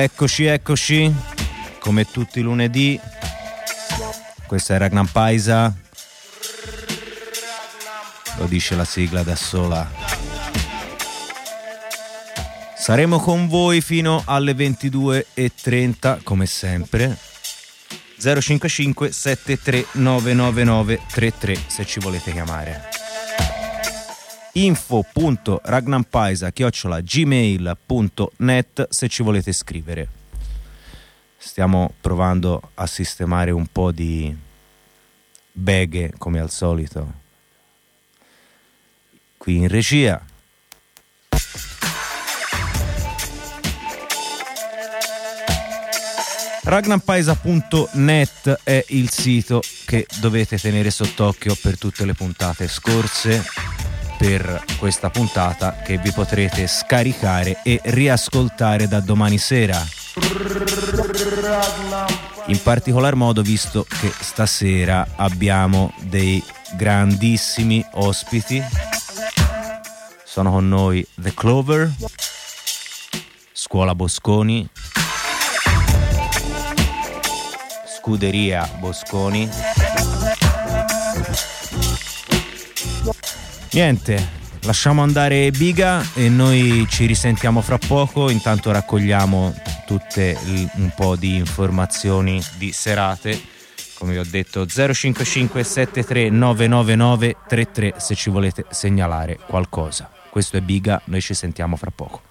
Eccoci, eccoci, come tutti i lunedì. Questa è Ragnar Paisa. Lo dice la sigla da sola. Saremo con voi fino alle 22.30, come sempre. 055 73999 33 se ci volete chiamare info.ragnampaisa chiocciola gmail.net se ci volete scrivere. Stiamo provando a sistemare un po' di beghe come al solito qui in regia. Ragnampaisa.net è il sito che dovete tenere sott'occhio per tutte le puntate scorse per questa puntata che vi potrete scaricare e riascoltare da domani sera. In particolar modo visto che stasera abbiamo dei grandissimi ospiti. Sono con noi The Clover, Scuola Bosconi, Scuderia Bosconi Niente, lasciamo andare Biga e noi ci risentiamo fra poco. Intanto raccogliamo tutte un po' di informazioni di serate. Come vi ho detto 055 73 999 33 se ci volete segnalare qualcosa. Questo è Biga, noi ci sentiamo fra poco.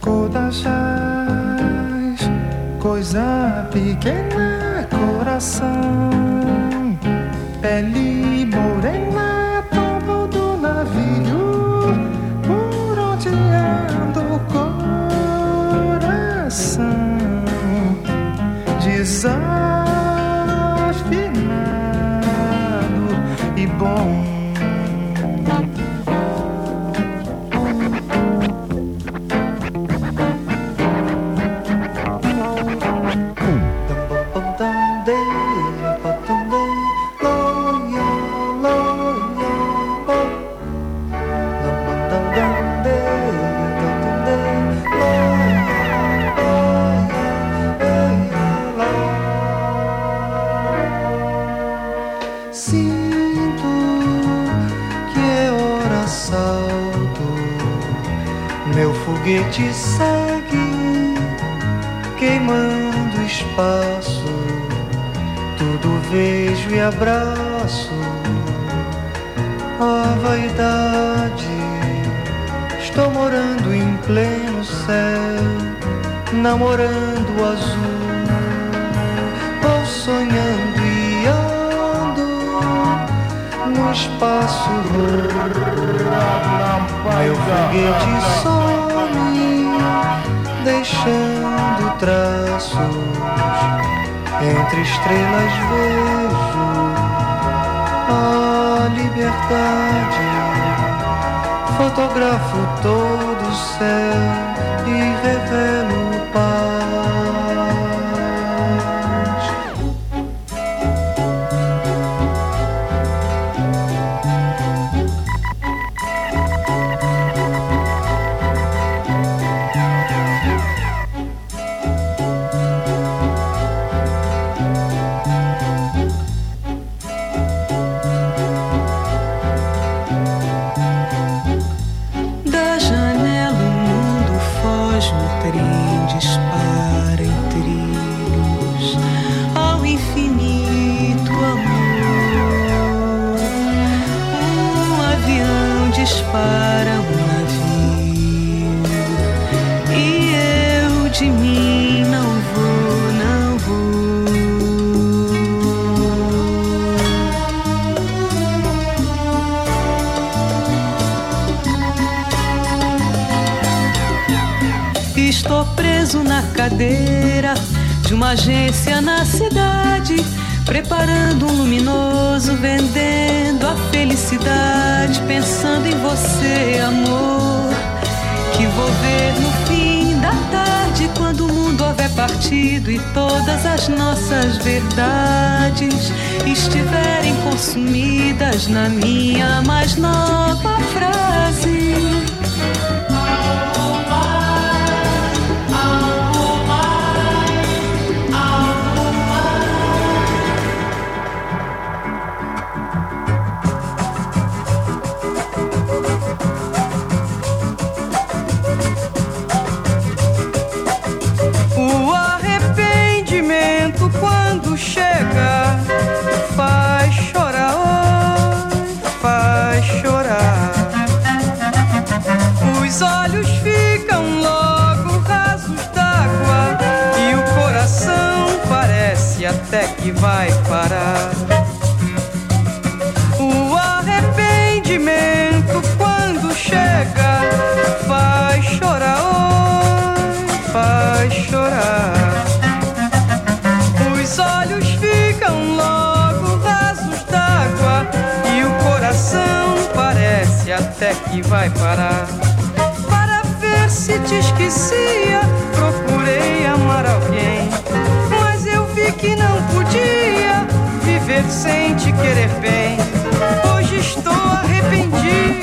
Kodashais, coisa pequena, coração, pele te segue, queimando espaço. Tudo vejo e abraço. A vaidade, estou morando em pleno céu, namorando o azul, ou sonhando e ando no espaço. Meu foguete some, deixando traços. Entre estrelas vejo a liberdade. Fotografo todo o céu e revelo paz. Agência na cidade, preparando um luminoso, vendendo a felicidade, pensando em você, amor, que vou ver no fim da tarde, quando o mundo houver partido e todas as nossas verdades estiverem consumidas na minha mais nova frase. Que vai parar. Para ver se te esquecia, procurei amar alguém que não podia viver sem te querer bem. Hoje estou arrependido,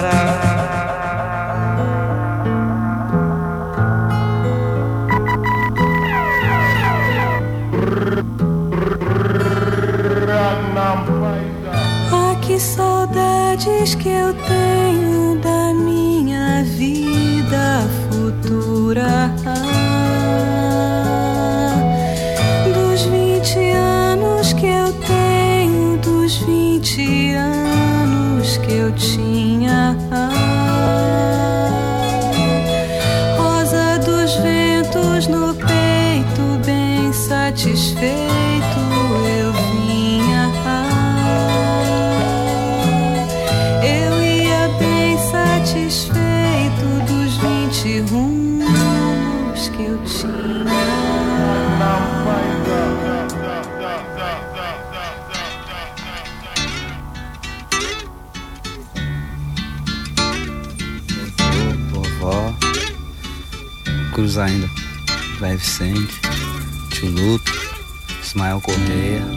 vai Vicente, Tio Luto, Ismael Correia.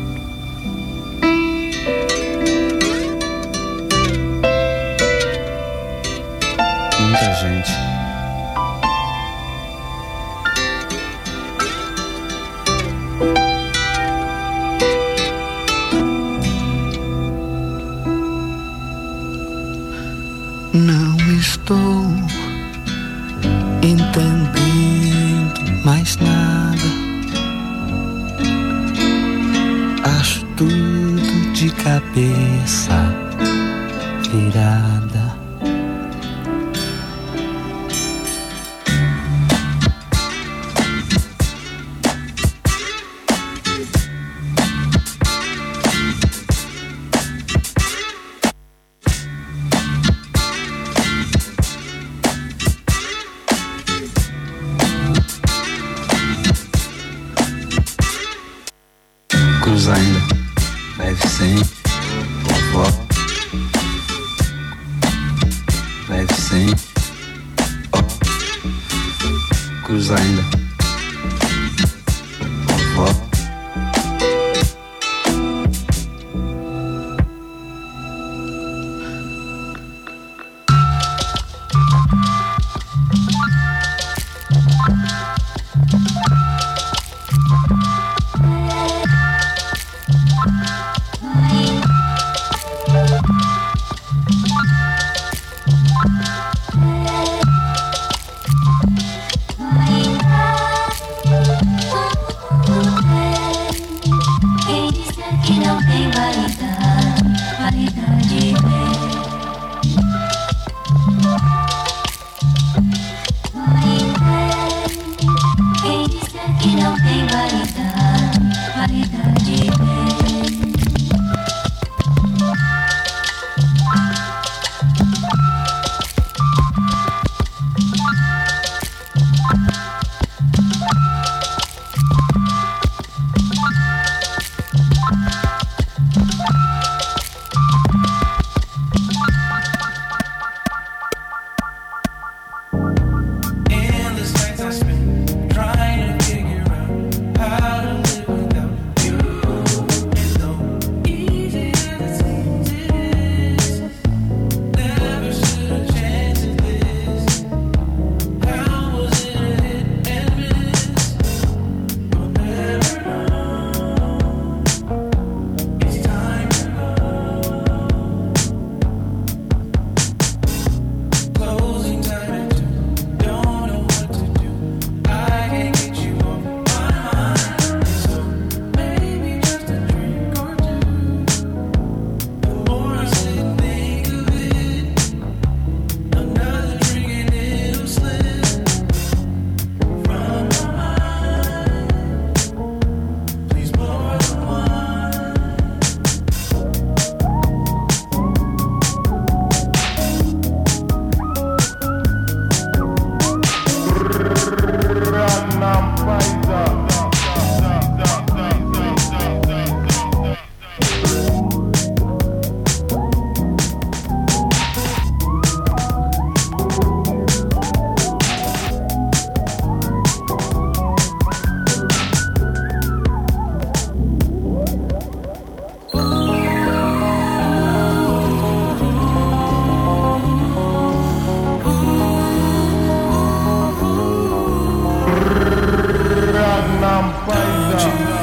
Gucci.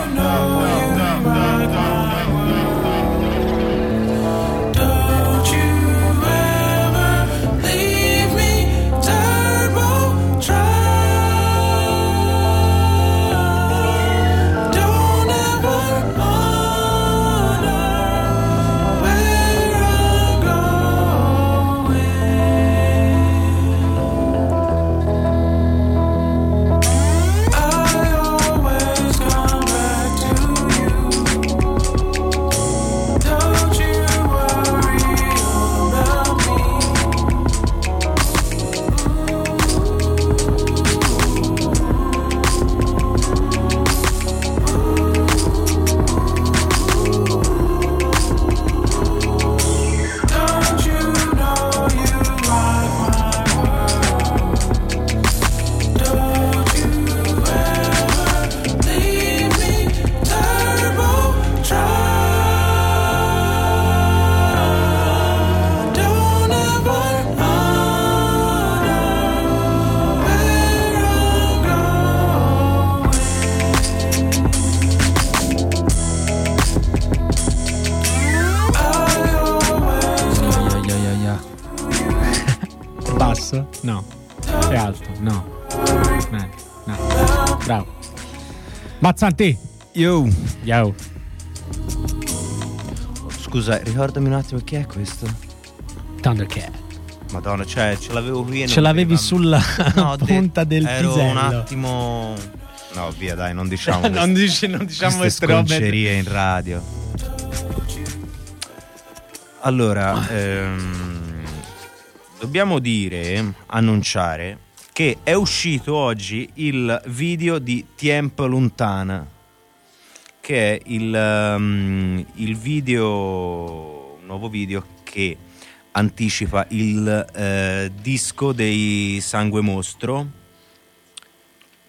Mazzanti. Yo. Yo. Scusa, ricordami un attimo chi è questo? Thundercat. Madonna, cioè, ce l'avevo qui e Ce l'avevi veniva- sulla No, punta del ero pisello. un attimo... No, via, dai, non diciamo non, dici, non diciamo queste sconcerie in radio. Allora, ehm, dobbiamo dire, annunciare che è uscito oggi il video di Tiempo Lontana, che è il, ehm, il video, un nuovo video che anticipa il eh, disco dei Sangue Mostro,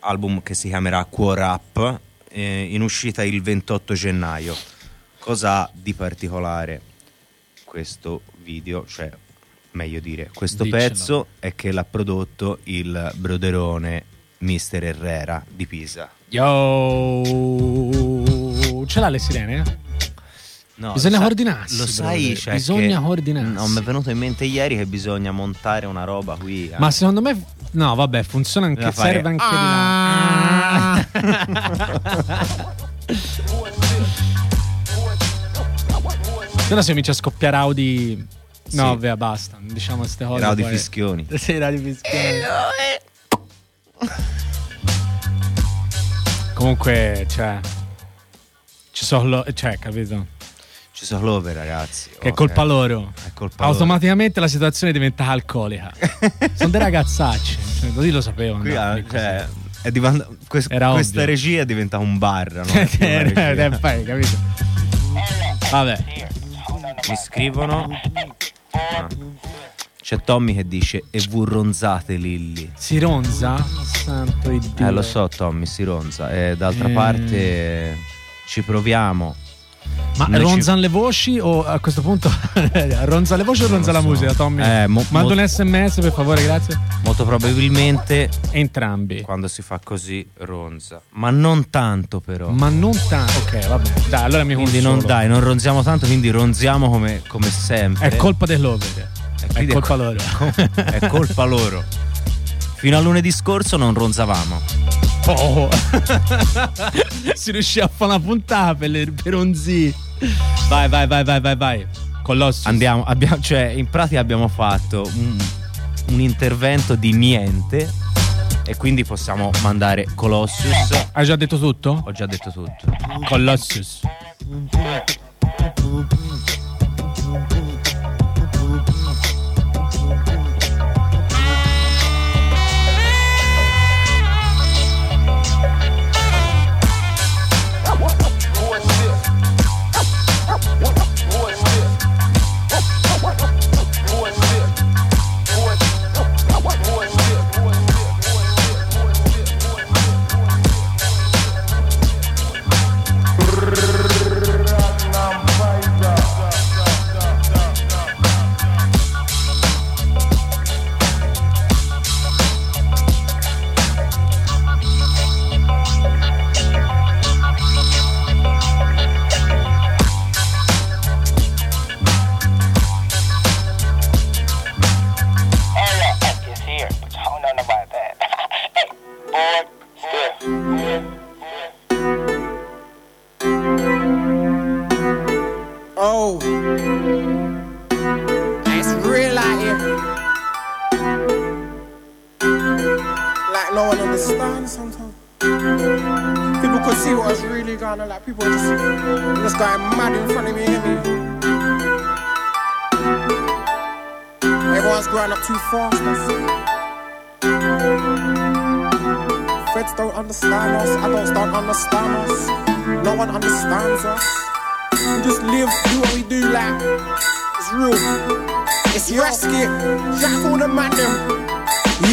album che si chiamerà Cuore Up, eh, in uscita il 28 gennaio. Cosa di particolare questo video? Cioè, meglio dire, questo Diccelo. pezzo è che l'ha prodotto il broderone Mister Herrera di Pisa. Yo. Ce l'ha le sirene? No, Bisogna sa- coordinarsi, Lo sai, cioè bisogna coordinarsi. No, mi è venuto in mente ieri che bisogna montare una roba qui. Ma eh. secondo me. No, vabbè, funziona anche. Bisogna fare- Serve anche Ah! di là. Se no si comincia a scoppiare Audi. No, Sì. vabbè, basta. Diciamo queste cose. Rao di poi- fischioni. Sì, radio fischioni. Comunque, cioè. Ci sono. lo- Cioè, capito? Ci sono love, ragazzi. Che è colpa loro. È colpa loro. Automaticamente la situazione diventa alcolica. sono dei ragazzacci. Cioè, così lo sapevano. Qui, no? ah, cioè, è diventa- quest- Era questa ovvio. regia diventa un bar. No? Eh, eh, fai, capito? Vabbè. Mi scrivono. Ah. C'è Tommy che dice e vu ronzate Lilli. Si ronza? Santo Iddio. Eh lo so Tommy, si ronza. E d'altra Eh. parte ci proviamo. Ma Noi ci- ronzano le voci o a questo punto ronza le voci o ronza la so. musica, Tommy? Eh, mo- Manda mo- un sms per favore, grazie. Molto probabilmente Entrambi. quando si fa così ronza. Ma non tanto però. Ma non tanto. Ok, vabbè. Dai, allora mi quindi consolo. non dai, non ronziamo tanto, quindi ronziamo come, come sempre. È colpa dell'over. E È quindi colpa co- loro. è colpa loro. Fino a lunedì scorso non ronzavamo. Oh. si riuscì a fare una puntata per, le, per ronzi. Vai, vai, vai, vai, vai, vai. Colossus. Andiamo, abbiamo, cioè, in pratica abbiamo fatto un, un intervento di niente e quindi possiamo mandare Colossus. Hai già detto tutto? Ho già detto tutto. Colossus. One understands us. We just live, do what we do, like it's real. It's risky. Shout for the man.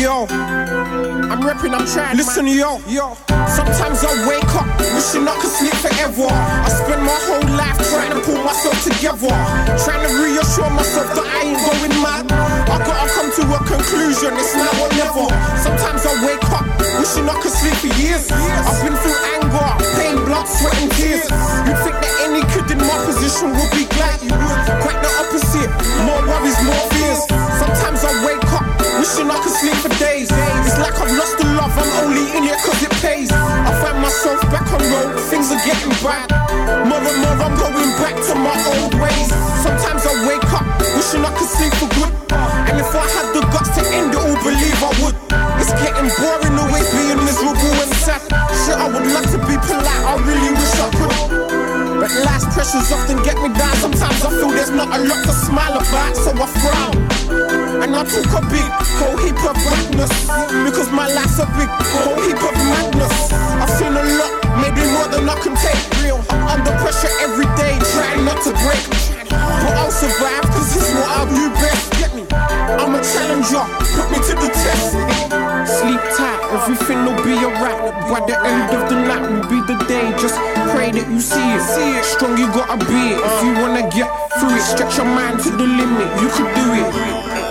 Yo, I'm repping, I'm trying. Listen, yo, yo. Sometimes I wake up wishing I could sleep forever. I spend my whole life trying to pull myself together, trying to reassure myself that I ain't going mad. I gotta come to a conclusion. It's now or never. Sometimes I wake up Wishing I could sleep for years. I've been through anger, pain, blood, sweat, and tears. You'd think that any kid in my position would be glad. Quite the opposite. More worries, more fears. Sometimes I wake up wishing I could sleep for days. It's like I've lost the love. I'm only in it cause it pays. I find myself back on road. Things are getting bad. More and more, I'm going back to my old ways. Sometimes I wake up wishing I could sleep for good. And if I had the guts to end it all, believe I would. It's getting boring always being miserable and sad. Shit, I would love to be polite, I really wish I could. But life's pressures often get me down. Sometimes I feel there's not a lot to smile about, so I frown. And I took a big whole heap of madness. Because my life's a big whole heap of madness. I've seen a lot, maybe more than I can take. Real, under pressure every day, trying not to break. But I'll survive, cause it's what I'll do best. Get me? I'm a challenger, put me to the test. Sleep tight, everything will be alright. By the end of the night will be the day. Just pray that you see it. See it. Strong, you gotta be it. If you wanna get through it, stretch your mind to the limit. You could do it.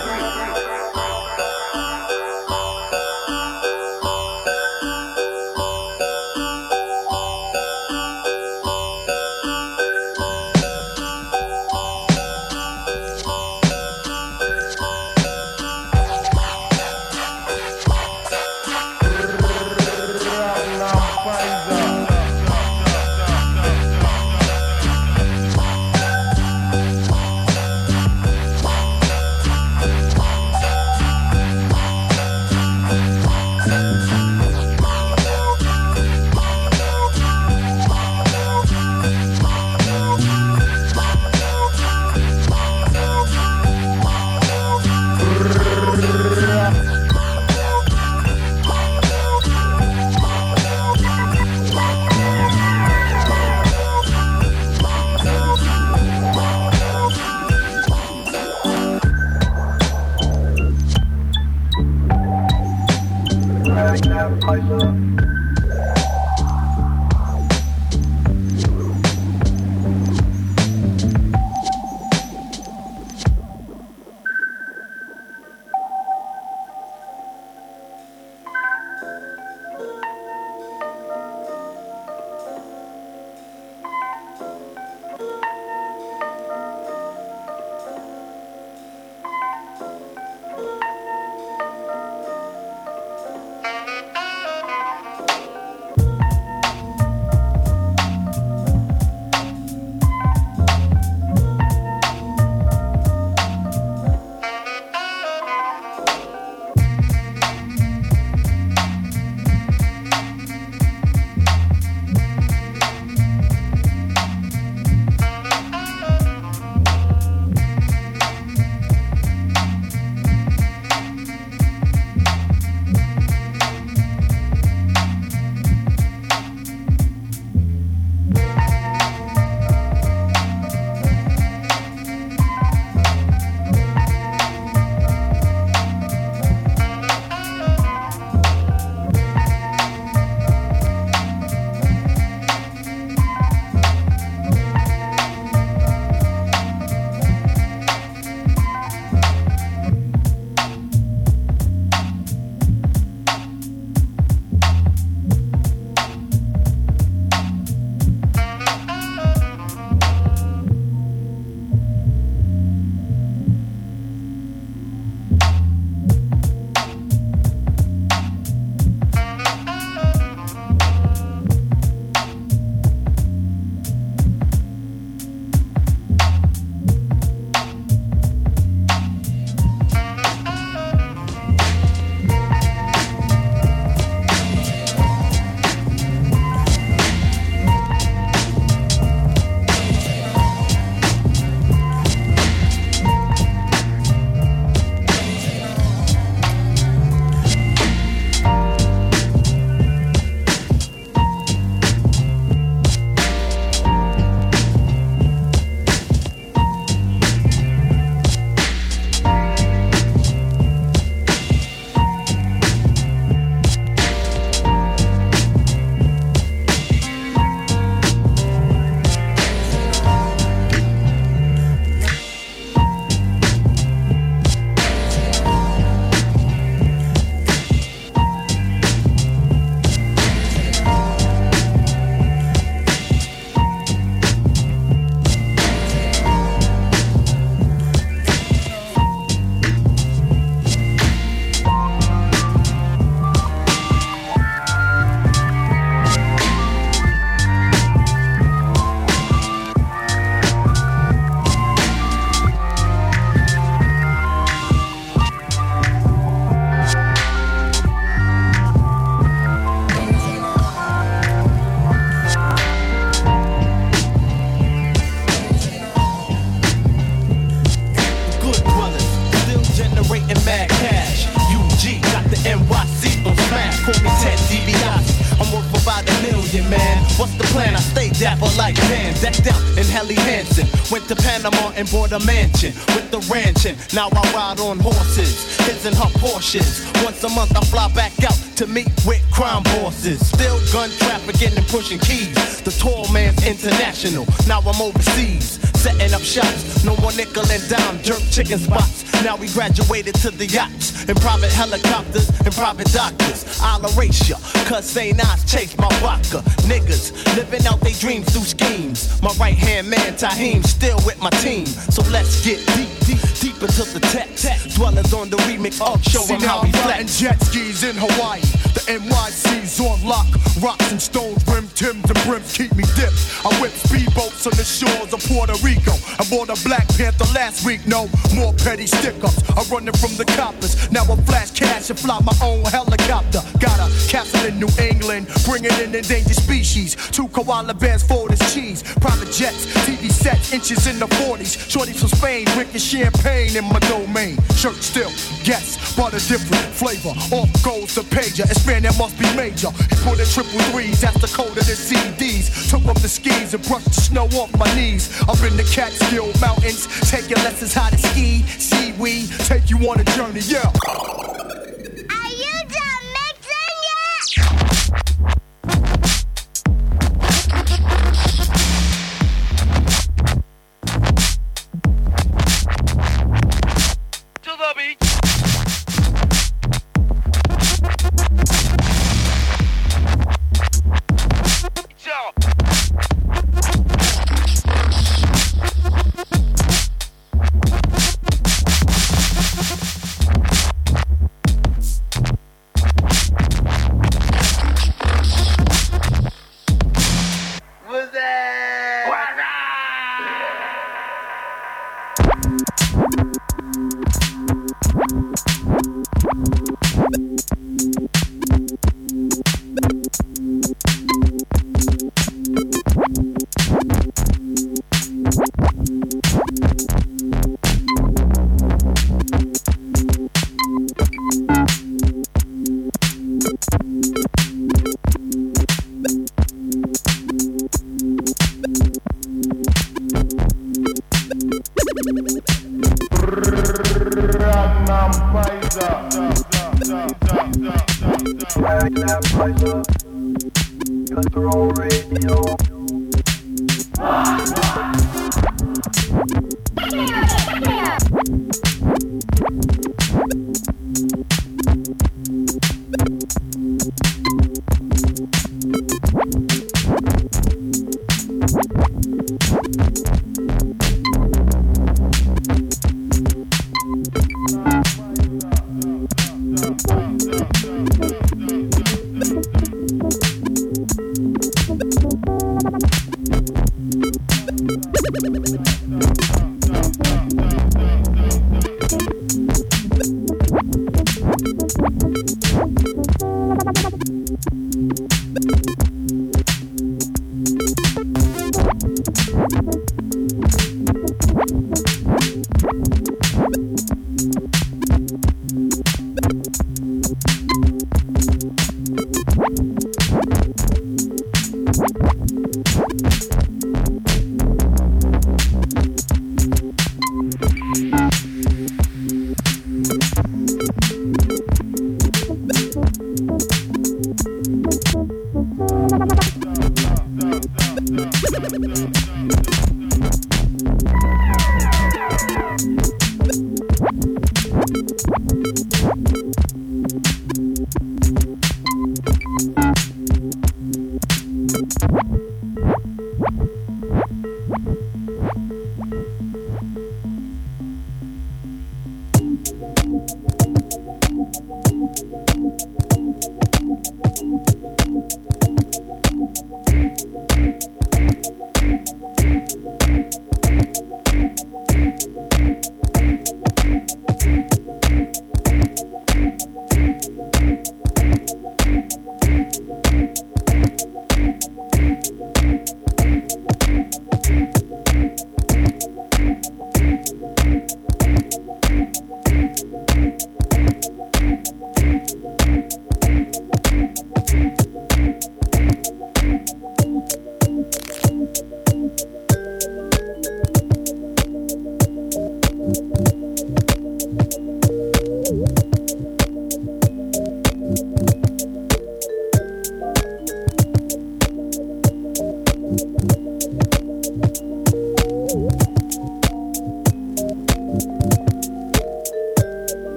And bought a mansion with the ranching. Now I ride on horses, his and her Porsches. Once a month I fly back out to meet with crime bosses. Still gun trafficking and pushing keys. The tall man's international. Now I'm overseas setting up shops. No more nickel and dime jerk chicken spots. Now we graduated to the yachts and private helicopters and private doctors. I'll erase ya, cause St. I's chase my vodka. Niggas living out their dreams through schemes. My right hand man, Taheem, still with my team. So let's get deep, deep, deep into the text. Dwellers on the remix, show See how we flex. jet skis in Hawaii. The NYC's on lock. Rocks and stones, brim, Tims and brims keep me dipped. I whip speedboats on the shores of Puerto Rico. I bought a Black Panther last week. No more petty stick-ups. I'm running from the coppers. Now I flash cash and fly my own helicopter. Got a castle in New England, bringing in endangered species. Two koala bears for this cheese. Private jets, TV sets, inches in the 40s. Shorties from Spain, drinking champagne in my domain. Shirt still, yes, but a different flavor. Off goes the pager, it's man that must be major. He put in triple threes, the code of the CDs. Took up the skis and brushed the snow off my knees. Up in the Catskill Mountains, taking lessons how to ski. See, we take you on a journey, yeah.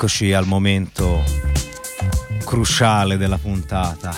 Eccoci al momento cruciale della puntata.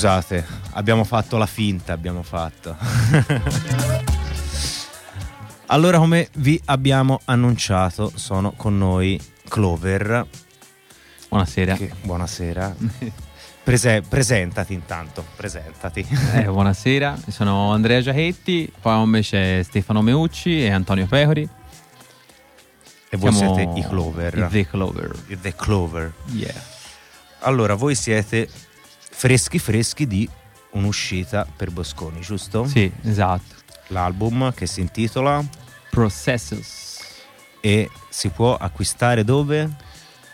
Scusate, abbiamo fatto la finta, abbiamo fatto. Allora, come vi abbiamo annunciato, sono con noi Clover. Buonasera. Che- buonasera. Prese- presentati intanto, presentati. Eh, buonasera, sono Andrea Giachetti, poi con me c'è Stefano Meucci e Antonio Pecori. E voi Siamo siete i Clover. i The Clover. I The Clover. Yeah. Allora, voi siete freschi freschi di un'uscita per Bosconi, giusto? Sì, esatto. L'album che si intitola Processus. e si può acquistare dove?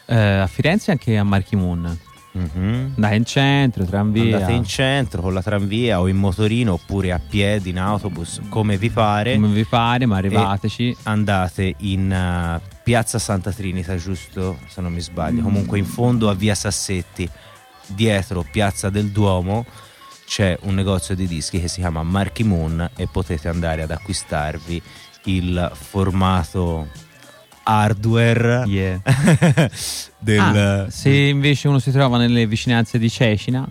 Eh, a Firenze e anche a Marchi Moon. Mhm. Andate in centro, tranvia. Andate in centro con la tranvia o in motorino oppure a piedi, in autobus, come vi pare. Come vi pare, ma arrivateci. Andate in eh, Piazza Santa Trinita, giusto? Se non mi sbaglio. Mm. Comunque in fondo a Via Sassetti, dietro Piazza del Duomo, c'è un negozio di dischi che si chiama Marchi Moon e potete andare ad acquistarvi il formato hardware Yeah. del... Ah, se invece uno si trova nelle vicinanze di Cecina,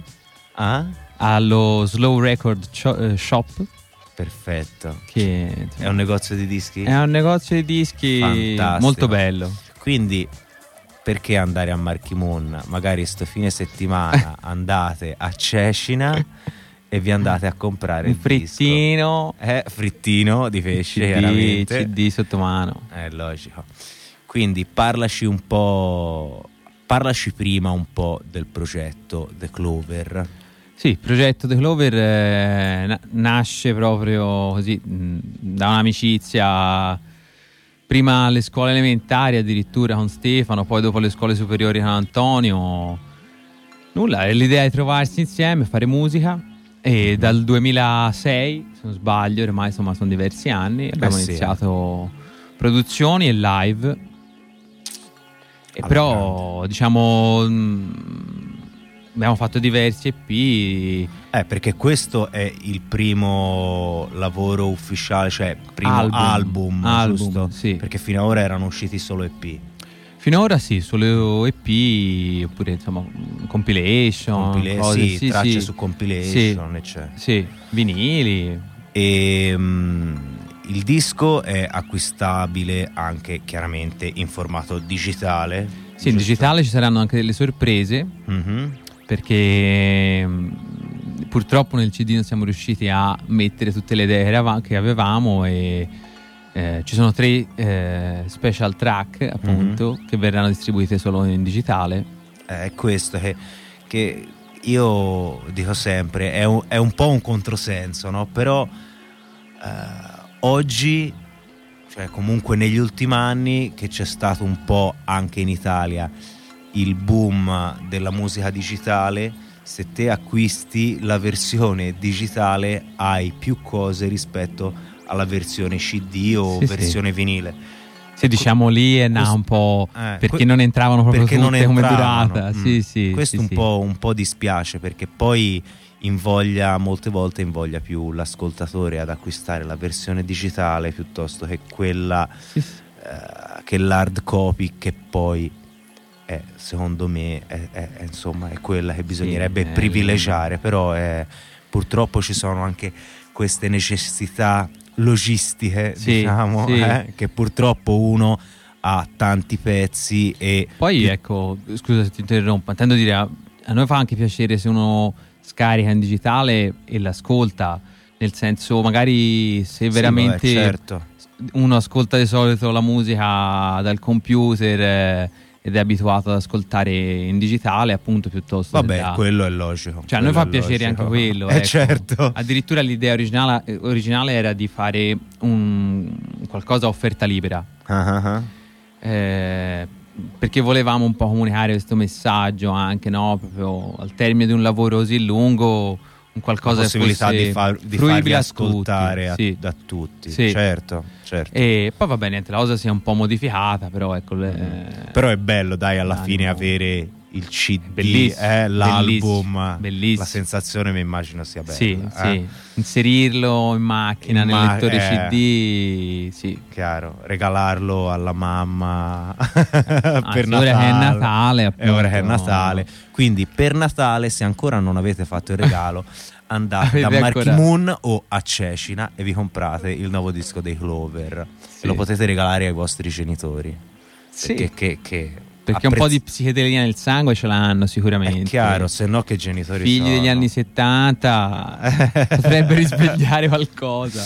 Ah? allo Slow Record eh, Shop, Perfetto. che È un negozio di dischi? è un negozio di dischi Fantastico. molto bello. Quindi perché andare a Marchimon? Magari sto fine settimana andate a Cecina e vi andate a comprare Un il frittino, Eh, frittino di pesce, CD, chiaramente. CD sotto mano. È logico. Quindi parlaci un po'. Parlaci prima un po' del progetto The Clover. Sì, il progetto The Clover eh, na- nasce proprio così mh, da un'amicizia prima alle scuole elementari addirittura con Stefano, poi dopo le scuole superiori con Antonio. Nulla, è l'idea di trovarsi insieme, fare musica e dal 2006, se non sbaglio, ormai insomma sono diversi anni, abbiamo sì. iniziato produzioni e live. E però diciamo mh, abbiamo fatto diversi EP Eh, perché questo è il primo lavoro ufficiale, cioè primo album, Album. Album, giusto? sì. Perché fino ad ora erano usciti solo EP. Finora sì, solo EP oppure insomma compilation, Compila- cose, sì, tracce su compilation, Sì, eccetera. sì, vinili. E mm, il disco è acquistabile anche chiaramente in formato digitale. Sì, in giusto? digitale ci saranno anche delle sorprese Mhm. Perché mh, purtroppo nel CD non siamo riusciti a mettere tutte le idee che avevamo e eh, ci sono tre eh, special track appunto Mhm. che verranno distribuite solo in digitale. È questo che, che io dico sempre, è un, è un po' un controsenso, no? Però eh, oggi, cioè comunque negli ultimi anni, che c'è stato un po' anche in Italia il boom della musica digitale, se te acquisti la versione digitale hai più cose rispetto alla versione CD o Sì, sì. versione vinile. Se diciamo lì è questo- un po' Eh, perché que- non entravano proprio perché non tutte come durata. Mm. Sì, sì, Questo sì, un, sì. Po', un po' dispiace perché poi invoglia molte volte invoglia più l'ascoltatore ad acquistare la versione digitale piuttosto che quella Sì, sì. eh, che l'hard copy che poi è, secondo me è, è- insomma è quella che bisognerebbe eh, privilegiare però è- purtroppo ci sono anche queste necessità logistiche Sì, diciamo sì. eh, che purtroppo uno ha tanti pezzi e Poi ecco, scusa se ti interrompo, intendo dire a, a noi fa anche piacere se uno scarica in digitale e l'ascolta, nel senso magari se Sì, veramente vabbè, certo. uno ascolta di solito la musica dal computer eh, ed è abituato ad ascoltare in digitale appunto piuttosto Vabbè, da- quello è logico. Cioè, a noi fa piacere logico. anche quello. Eh ecco. certo. Addirittura l'idea originale, eh, originale era di fare un, qualcosa a offerta libera. Ah. eh, perché volevamo un po' comunicare questo messaggio anche, no? Proprio al termine di un lavoro così lungo, un qualcosa La possibilità di, far, di farvi ascoltare tutti. a- Sì. da tutti. Sì. Certo, certo. E poi va bene, niente, la cosa si è un po' modificata, però ecco... le- Però è bello, dai, alla l'animo. fine avere il CD, Bellissimo, eh, l'album, bellissimo, bellissimo. la sensazione mi immagino sia bella. Sì, eh. sì. Inserirlo in macchina, In nel ma- lettore eh. CD, sì. Chiaro, regalarlo alla mamma Anzi, per ora Natale. che è Natale, E ora che è appunto. Natale. Quindi per Natale, se ancora non avete fatto il regalo, andate da Avete Marky ancora- Moon o a Cecina e vi comprate il nuovo disco dei Clover Sì. lo potete regalare ai vostri genitori. Sì. Perché che, che Perché un po' apprezz- di psichedelia nel sangue ce l'hanno sicuramente. È chiaro, se no che genitori Figli sono? degli anni 70 potrebbe risvegliare qualcosa.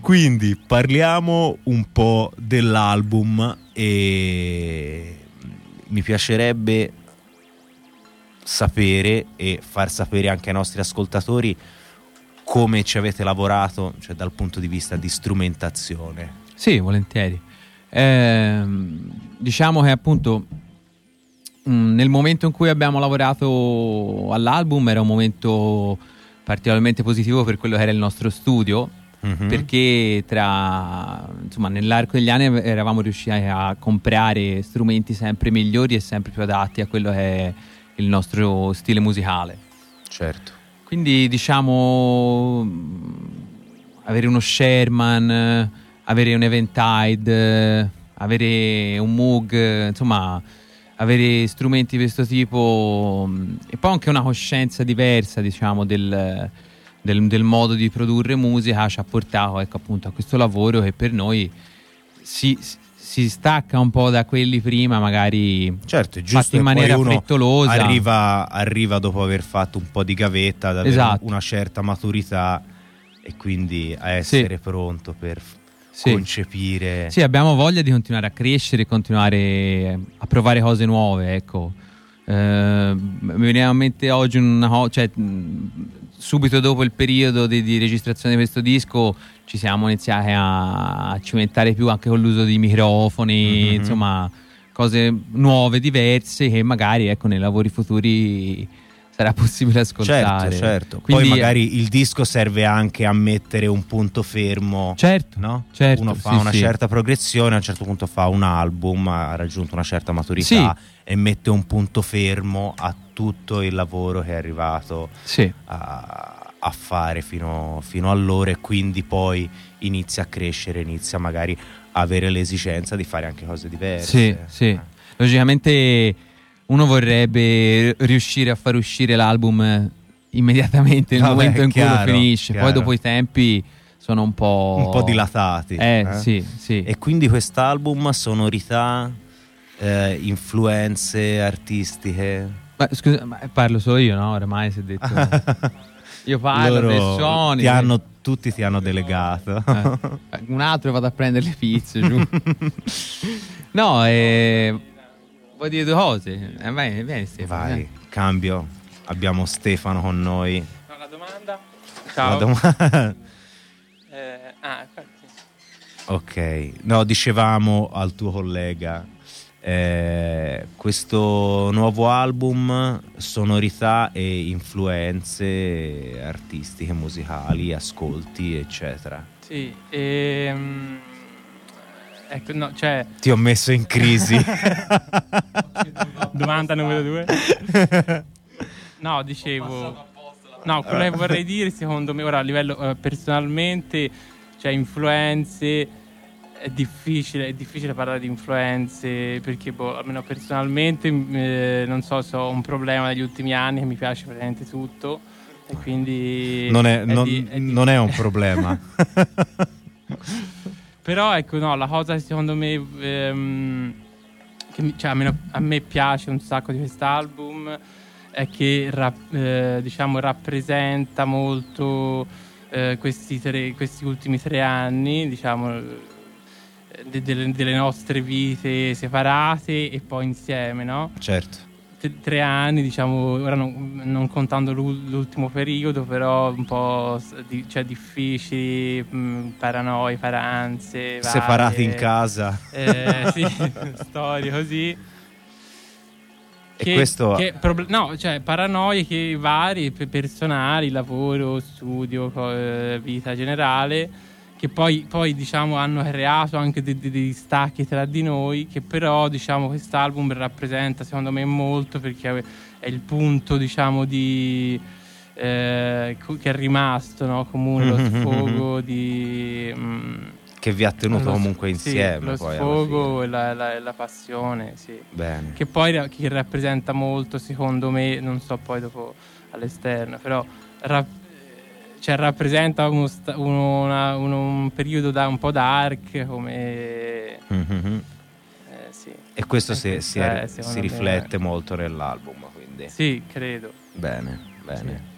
Quindi parliamo un po' dell'album e mi piacerebbe sapere e far sapere anche ai nostri ascoltatori come ci avete lavorato, cioè dal punto di vista di strumentazione. Sì, volentieri. Ehm, diciamo che appunto mh, nel momento in cui abbiamo lavorato all'album era un momento particolarmente positivo per quello che era il nostro studio Mhm. perché tra insomma nell'arco degli anni eravamo riusciti a comprare strumenti sempre migliori e sempre più adatti a quello che è il nostro stile musicale. Certo. Quindi diciamo avere uno Sherman, avere un Eventide, avere un Moog, insomma avere strumenti di questo tipo mh, e poi anche una coscienza diversa diciamo del, del- del modo di produrre musica ci ha portato ecco, appunto a questo lavoro che per noi si, si stacca un po' da quelli prima magari Certo, giusto fatti in maniera frettolosa Arriva, arriva dopo aver fatto un po' di gavetta, ad avere Esatto. una certa maturità e quindi a essere pronto per Sì. concepire. Sì, abbiamo voglia di continuare a crescere, continuare a provare cose nuove, ecco. Eh, mi veniva in mente oggi una cosa, cioè subito dopo il periodo di, di registrazione di questo disco ci siamo iniziati a, a cimentare più anche con l'uso di microfoni, Mhm. insomma, cose nuove, diverse che magari ecco nei lavori futuri sarà possibile ascoltare. Certo, certo. Quindi, Poi magari il disco serve anche a mettere un punto fermo. Certo, no? certo, Uno fa sì, una sì. certa progressione, a un certo punto fa un album, ha raggiunto una certa maturità e mette un punto fermo a tutto il lavoro che è arrivato Sì. a, a fare fino, fino allora e quindi poi inizia a crescere, inizia magari a avere l'esigenza di fare anche cose diverse. Sì, sì. Logicamente uno vorrebbe riuscire a far uscire l'album eh, immediatamente nel Vabbè, momento in cui chiaro, lo finisce. chiaro. Poi dopo i tempi sono un po'... un po' dilatati. Eh, sì, sì. E quindi quest'album, sonorità, eh, influenze artistiche. Ma scusa, ma parlo solo io, no? Oramai si è detto... io parlo Loro dei suoni. ti hanno- tutti ti hanno delegato. Eh, un altro vado a prendere le pizze giù. no, eh, vuoi dire due cose? Eh, vai, vieni Stefano. Vai, vieni. cambio. Abbiamo Stefano con noi. No, la domanda? La Ciao. dom- Eh, ah, ok, no, dicevamo al tuo collega. eh, questo nuovo album, sonorità e influenze artistiche, musicali, ascolti, eccetera. Sì, ehm, ecco, no, cioè... Ti ho messo in crisi. Domanda numero due. No, dicevo... No, quello che vorrei dire, secondo me, ora a livello eh, personalmente, cioè influenze, è difficile, è difficile parlare di influenze perché, boh, almeno personalmente, eh, non so se ho un problema negli ultimi anni che mi piace praticamente tutto e quindi... non, è, non- di- è di- non è un problema. Però ecco, no, la cosa che secondo me, ehm, che mi- cioè, almeno a me piace un sacco di quest'album è che rap- eh, diciamo, rappresenta molto eh, questi, tre- questi ultimi tre anni, diciamo, eh, de- delle, delle nostre vite separate e poi insieme, no? certo. T- tre anni, diciamo, ora non, non contando l'u- l'ultimo periodo, però un po' di- cioè, difficili, mh, paranoi, paranze. varie. Separati in casa. Eh, sì, storie così. E questo- che proble- no, cioè paranoie che varie, pe- personali, lavoro, studio, co- eh, vita generale, che poi, poi diciamo hanno creato anche de- de- dei stacchi tra di noi, che però diciamo quest'album rappresenta secondo me molto perché è il punto diciamo di... eh, che è rimasto no? comune lo sfogo di... mm, Che vi ha tenuto lo comunque sì, insieme. lo poi alla sfogo e la, la- la passione, sì. Bene. Che poi che rappresenta molto, secondo me, non so poi dopo all'esterno, però ra- cioè, rappresenta uno uno- una- uno- un periodo da un po' dark come Mhm. eh, sì. E questo si, si- Eh, si secondo me- riflette molto nell'album, quindi. Sì, credo. Bene, bene. Sì.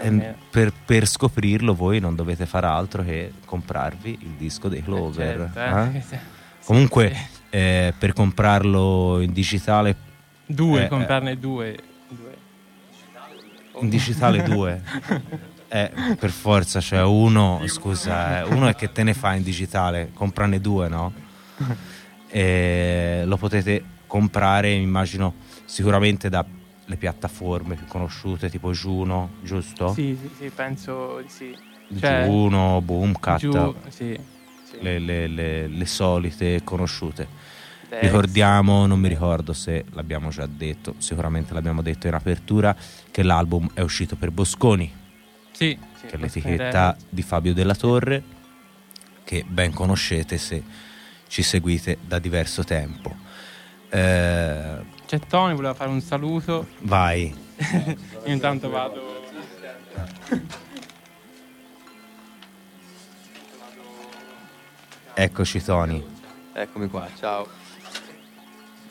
Eh. per, per scoprirlo voi non dovete fare altro che comprarvi il disco dei Clover. certo, eh. eh? Sì. Comunque, eh, per comprarlo in digitale, Due, Eh, comprarne due. due. in digitale due, eh, per forza, cioè uno, scusa, eh, uno è che te ne fa in digitale, comprane due, no? E lo potete comprare, immagino, sicuramente dalle piattaforme più conosciute, tipo Juno, giusto? Sì, sì, sì, penso di sì. Cioè, Juno, Boomcat, giù, sì, sì. le, le- le- le solite conosciute. Ricordiamo, non mi ricordo se l'abbiamo già detto, sicuramente l'abbiamo detto in apertura, che l'album è uscito per Bosconi, Sì, sì, che è l'etichetta di Fabio Della Torre, che ben conoscete se ci seguite da diverso tempo. Eh, C'è Tony, voleva fare un saluto. vai, Io intanto vado. eccoci Tony. Eccomi qua, ciao.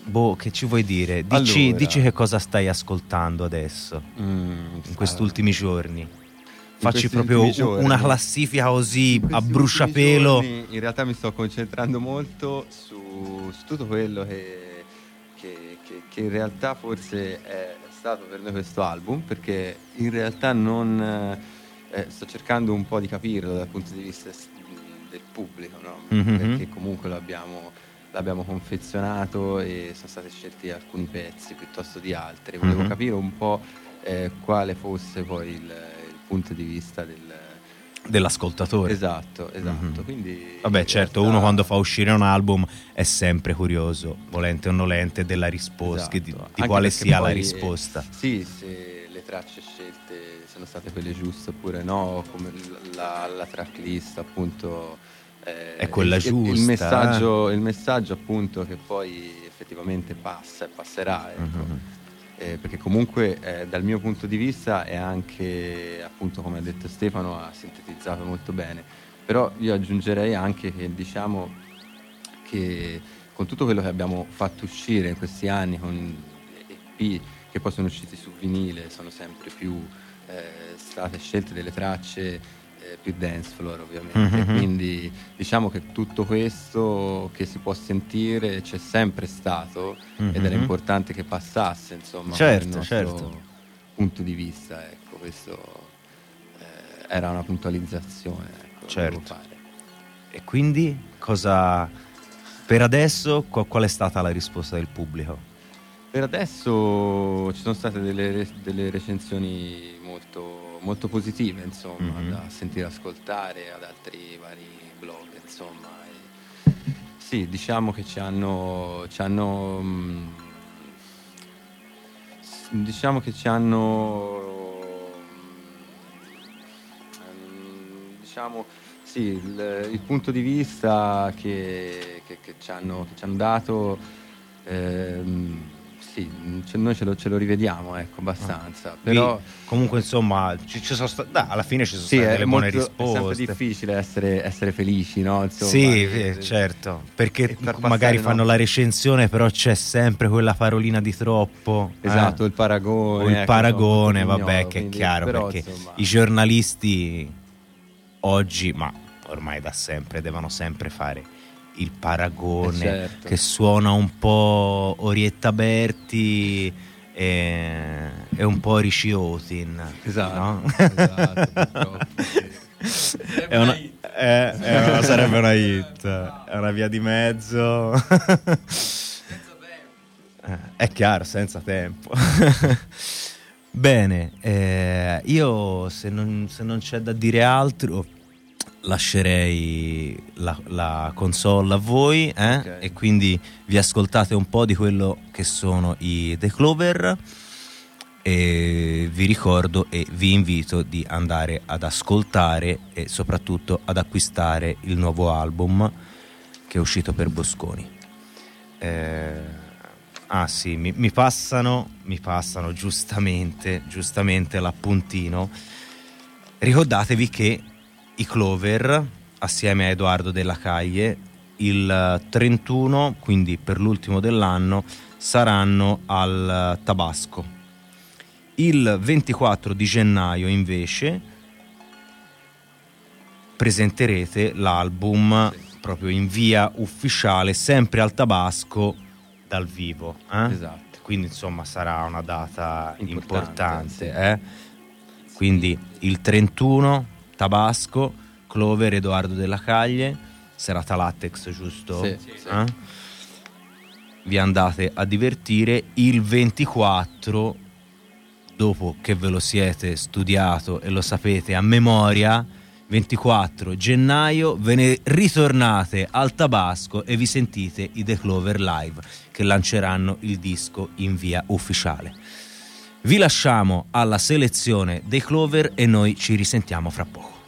Boh, che ci vuoi dire? Dici, Allora. dici che cosa stai ascoltando adesso, Mm, in questi ultimi giorni. Facci proprio giorni. una classifica così a bruciapelo. giorni, in realtà mi sto concentrando molto su, su tutto quello che, che- che- che in realtà forse è stato per noi questo album, perché in realtà non eh, sto cercando un po' di capirlo dal punto di vista del pubblico, no? Mhm. perché comunque l'abbiamo, l'abbiamo confezionato e sono stati scelti alcuni pezzi piuttosto di altri. Volevo Mhm. capire un po' eh, quale fosse poi il punto di vista del, dell'ascoltatore. Esatto, esatto. Mhm. Quindi Vabbè, certo, realtà- uno quando fa uscire un album è sempre curioso, volente o nolente, della risposta, Esatto. di, di quale sia la poi, risposta. Sì, se le tracce scelte sono state quelle giuste oppure no, come la, la tracklist appunto eh, È quella il- il- Il giusta, messaggio, il messaggio appunto che poi effettivamente passa e passerà. Ecco. Mhm. Eh, perché comunque eh, dal mio punto di vista è anche, appunto come ha detto Stefano, ha sintetizzato molto bene. Però io aggiungerei anche che diciamo che con tutto quello che abbiamo fatto uscire in questi anni, con EP che poi sono usciti su vinile, sono sempre più eh, state scelte delle tracce eh, più dance floor ovviamente. Mhm. Quindi diciamo che tutto questo che si può sentire c'è sempre stato ed era Mhm. importante che passasse insomma Certo, dal nostro certo. punto di vista. Ecco, questo eh, era una puntualizzazione. Ecco, Certo. E quindi cosa... Per adesso qu- qual è stata la risposta del pubblico? Per adesso ci sono state delle, delle recensioni molto, molto positive, insomma, Mhm. da sentire ascoltare ad altri vari blog, insomma. E sì, diciamo che ci hanno, ci hanno mm, diciamo che ci hanno mm, diciamo sì, il, il punto di vista che, che- che ci, hanno, che ci hanno dato ehm, sì, ce- noi ce lo, ce lo rivediamo ecco, abbastanza però Vi- comunque insomma ci, ci sta- dai, alla fine ci sono sì, state è, delle buone molto- è sempre risposte. difficile essere, essere felici no? Insomma, sì, e- eh, certo, perché e far magari passare, fanno no? la recensione, però c'è sempre quella parolina di troppo. eh. Esatto, il paragone. O il ecco, paragone, vabbè, ignoro, che è quindi- chiaro, però, perché insomma, i giornalisti oggi, ma ormai da sempre, devono sempre fare il paragone Eh, certo. che suona un po' Orietta Berti e, e un po' Ricci Otin. Esatto, no? esatto. È una, è- è una- sarebbe una hit, è una via di mezzo. Eh, È chiaro, senza tempo. Bene, eh, io se non, se non c'è da dire altro lascerei la, la console a voi eh? Ok. e quindi vi ascoltate un po' di quello che sono i The Clover e vi ricordo e vi invito di andare ad ascoltare e soprattutto ad acquistare il nuovo album che è uscito per Bosconi. Eh, ah sì, mi, mi passano, mi passano giustamente, giustamente l'appuntino. ricordatevi che i Clover, assieme a Edoardo Della Caglie, il 31, quindi per l'ultimo dell'anno, saranno al Tabasco. Il 24 di gennaio invece presenterete l'album proprio in via ufficiale, sempre al Tabasco dal vivo. eh? Esatto. Quindi insomma sarà una data Importante, importante. eh? Quindi il 31 Tabasco, Clover, Edoardo Della Caglie, serata latex giusto? Sì, sì. Eh? Vi andate a divertire. Il 24, dopo che ve lo siete studiato e lo sapete a memoria, 24 gennaio ve ne ritornate al Tabasco e vi sentite i The Clover Live che lanceranno il disco in via ufficiale. Vi lasciamo alla selezione dei Clover e noi ci risentiamo fra poco.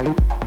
Bye.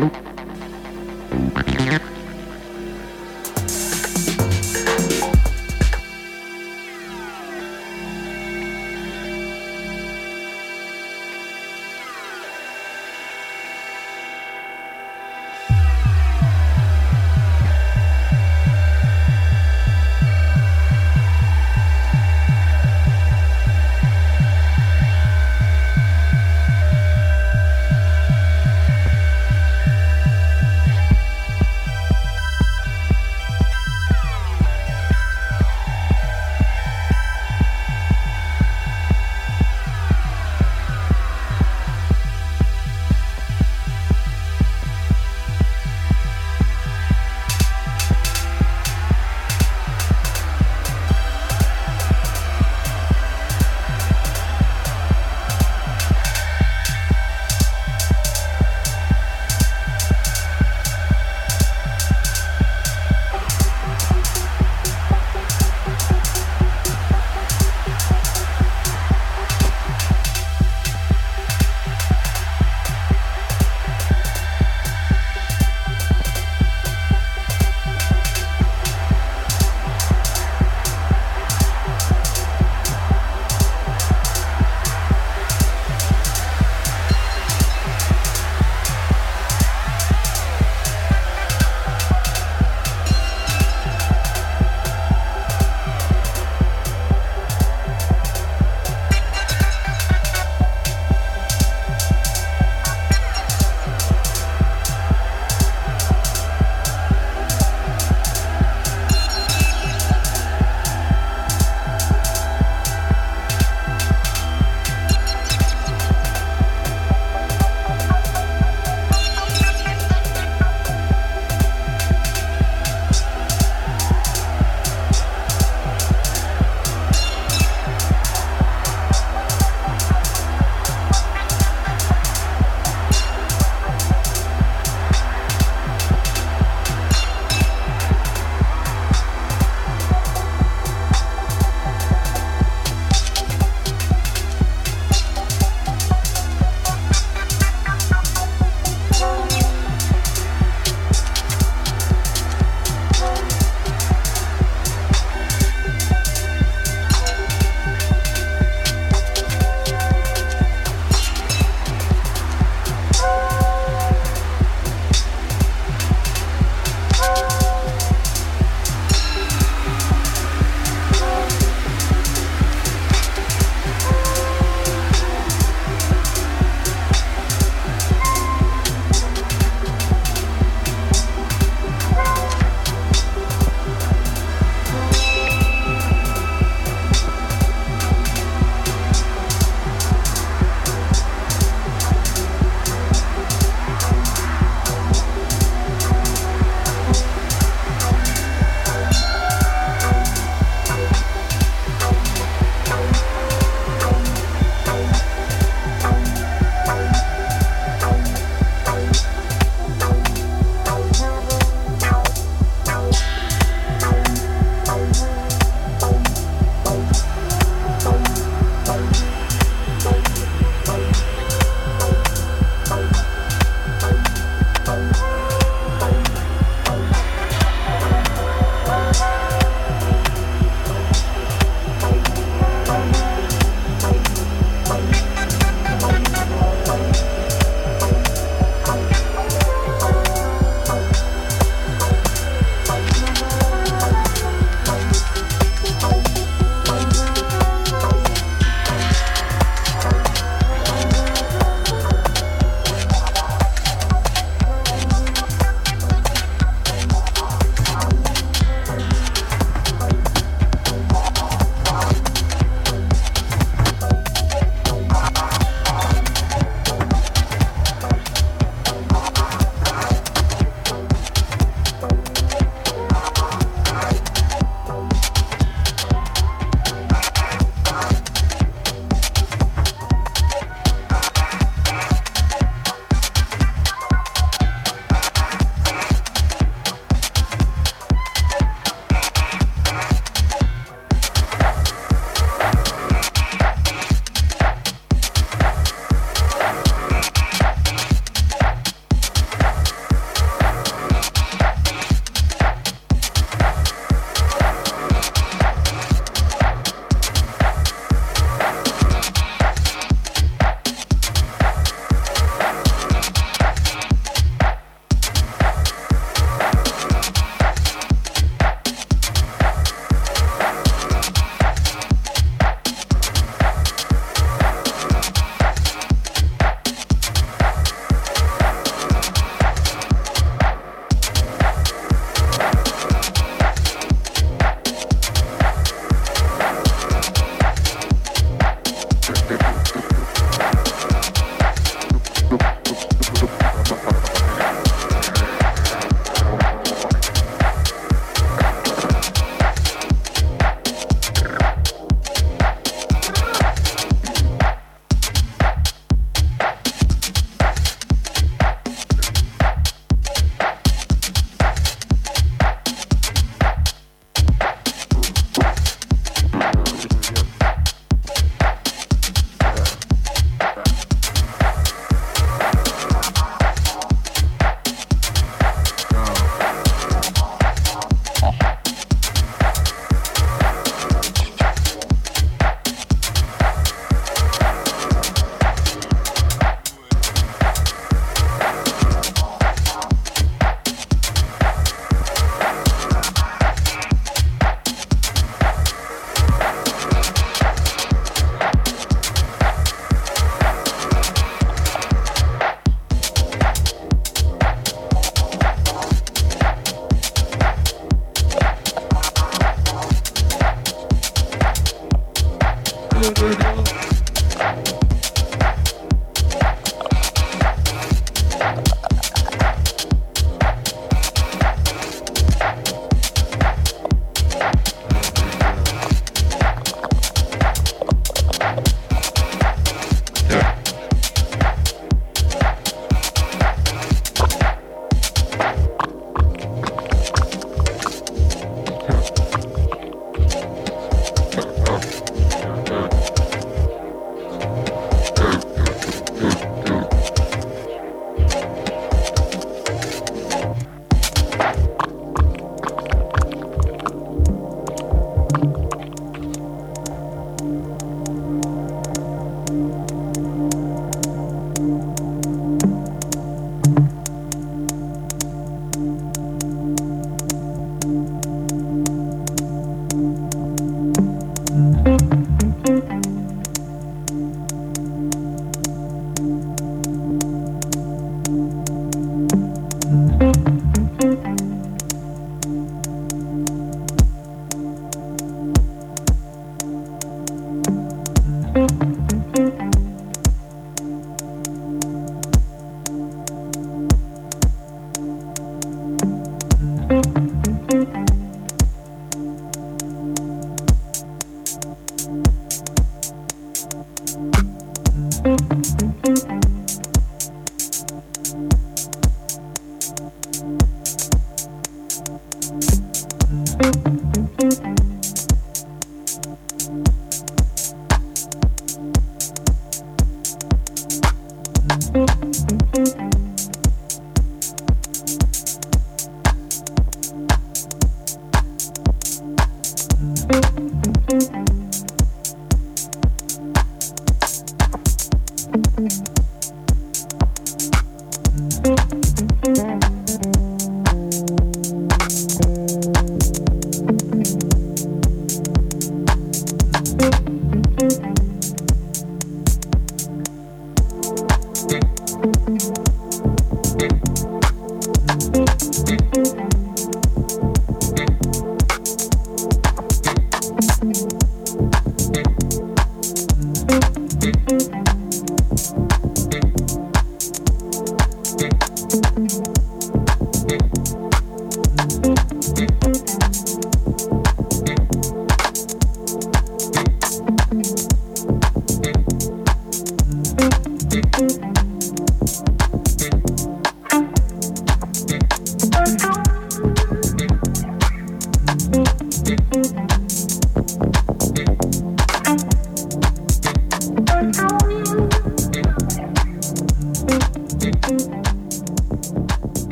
Bye.